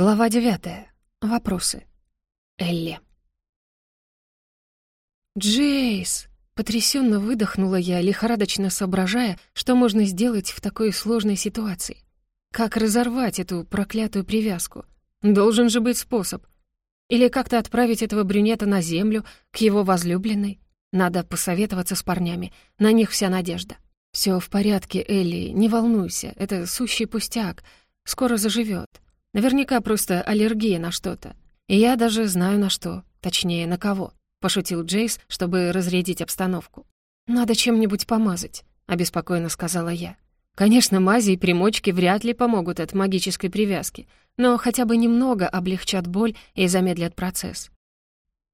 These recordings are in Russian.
Глава девятая. Вопросы. Элли. «Джейс!» — потрясенно выдохнула я, лихорадочно соображая, что можно сделать в такой сложной ситуации. Как разорвать эту проклятую привязку? Должен же быть способ. Или как-то отправить этого брюнета на землю, к его возлюбленной? Надо посоветоваться с парнями, на них вся надежда. Все в порядке, Элли, не волнуйся, это сущий пустяк, скоро заживет. Наверняка просто аллергия на что-то. И я даже знаю на что, точнее, на кого», — пошутил Джейс, чтобы разрядить обстановку. «Надо чем-нибудь помазать», — обеспокоенно сказала я. «Конечно, мази и примочки вряд ли помогут от магической привязки, но хотя бы немного облегчат боль и замедлят процесс».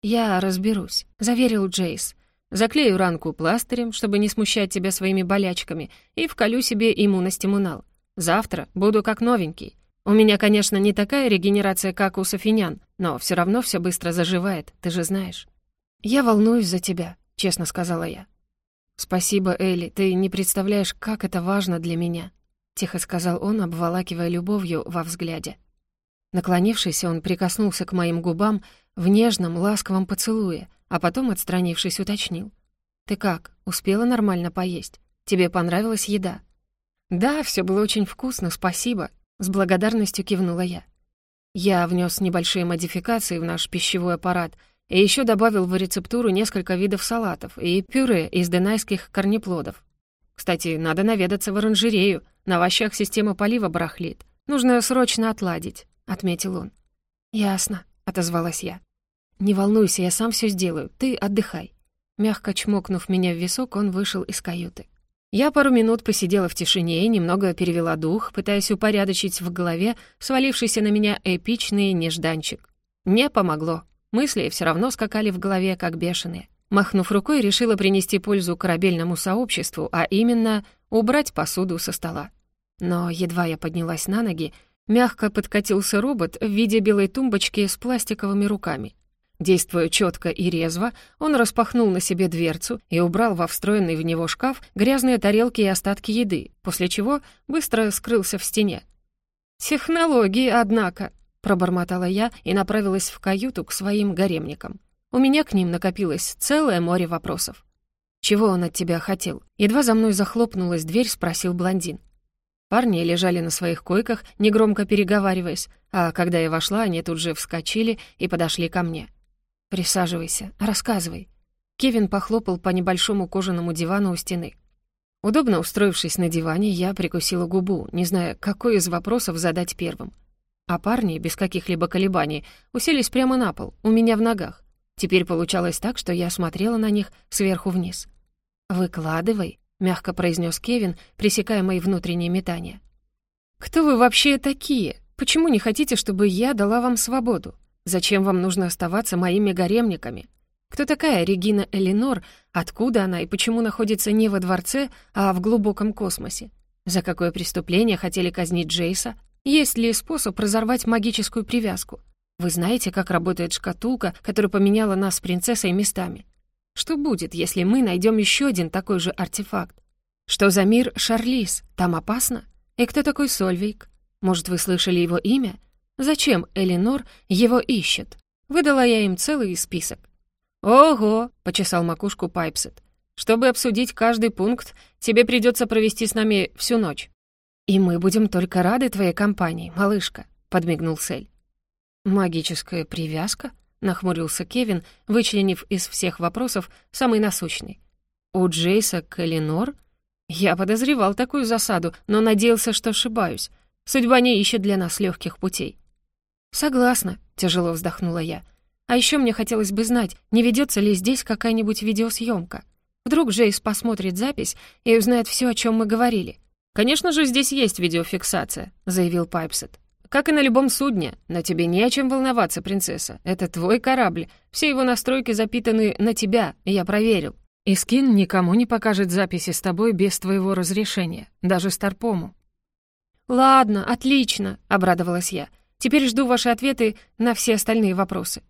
«Я разберусь», — заверил Джейс. «Заклею ранку пластырем, чтобы не смущать тебя своими болячками, и вколю себе иммуностимунал. Завтра буду как новенький. У меня, конечно, не такая регенерация, как у софинян, но все равно все быстро заживает, ты же знаешь. Я волнуюсь за тебя, честно сказала я. Спасибо, Элли, ты не представляешь, как это важно для меня, тихо сказал он, обволакивая любовью во взгляде. Наклонившись, он прикоснулся к моим губам в нежном, ласковом поцелуе, а потом, отстранившись, уточнил. «Ты как, успела нормально поесть? Тебе понравилась еда?» «Да, все было очень вкусно, спасибо», с благодарностью кивнула я. Я внес небольшие модификации в наш пищевой аппарат и еще добавил в рецептуру несколько видов салатов и пюре из денайских корнеплодов. Кстати, надо наведаться в оранжерею, на овощах система полива барахлит. Нужно срочно отладить», — отметил он. «Ясно», — отозвалась я. «Не волнуйся, я сам все сделаю, ты отдыхай». Мягко чмокнув меня в висок, он вышел из каюты. Я пару минут посидела в тишине и немного перевела дух, пытаясь упорядочить в голове свалившийся на меня эпичный нежданчик. Не помогло. Мысли все равно скакали в голове, как бешеные. Махнув рукой, решила принести пользу корабельному сообществу, а именно убрать посуду со стола. Но едва я поднялась на ноги, мягко подкатился робот в виде белой тумбочки с пластиковыми руками. Действуя четко и резво, он распахнул на себе дверцу и убрал во встроенный в него шкаф грязные тарелки и остатки еды, после чего быстро скрылся в стене. «Технологии, однако!» — пробормотала я и направилась в каюту к своим гаремникам. У меня к ним накопилось целое море вопросов. «Чего он от тебя хотел?» Едва за мной захлопнулась дверь, спросил блондин. Парни лежали на своих койках, негромко переговариваясь, а когда я вошла, они тут же вскочили и подошли ко мне. «Присаживайся, рассказывай». Кевин похлопал по небольшому кожаному дивану у стены. Удобно устроившись на диване, я прикусила губу, не зная, какой из вопросов задать первым. А парни, без каких-либо колебаний, уселись прямо на пол, у меня в ногах. Теперь получалось так, что я смотрела на них сверху вниз. «Выкладывай», — мягко произнес Кевин, пресекая мои внутренние метания. «Кто вы вообще такие? Почему не хотите, чтобы я дала вам свободу? Зачем вам нужно оставаться моими гаремниками? Кто такая Регина Элинор, откуда она и почему находится не во дворце, а в глубоком космосе? За какое преступление хотели казнить Джейса? Есть ли способ разорвать магическую привязку? Вы знаете, как работает шкатулка, которая поменяла нас с принцессой местами? Что будет, если мы найдем еще один такой же артефакт? Что за мир Шарлиз? Там опасно? И кто такой Сольвейк? Может, вы слышали его имя? Зачем Элинор его ищет? Выдала я им целый список. «Ого!» — почесал макушку Пайпсет. «Чтобы обсудить каждый пункт, тебе придется провести с нами всю ночь». «И мы будем только рады твоей компании, малышка», — подмигнул Сель. «Магическая привязка?» — нахмурился Кевин, вычленив из всех вопросов самый насущный. «У Джейса к Элинор?» Я подозревал такую засаду, но надеялся, что ошибаюсь. Судьба не ищет для нас легких путей. «Согласна», — тяжело вздохнула я. «А еще мне хотелось бы знать, не ведется ли здесь какая-нибудь видеосъемка. Вдруг Джейс посмотрит запись и узнает все, о чем мы говорили». «Конечно же, здесь есть видеофиксация», — заявил Пайпсет. «Как и на любом судне, но тебе не о чем волноваться, принцесса. Это твой корабль, все его настройки запитаны на тебя, я проверил. И Скин никому не покажет записи с тобой без твоего разрешения, даже Старпому». «Ладно, отлично», — обрадовалась я. Теперь жду ваши ответы на все остальные вопросы».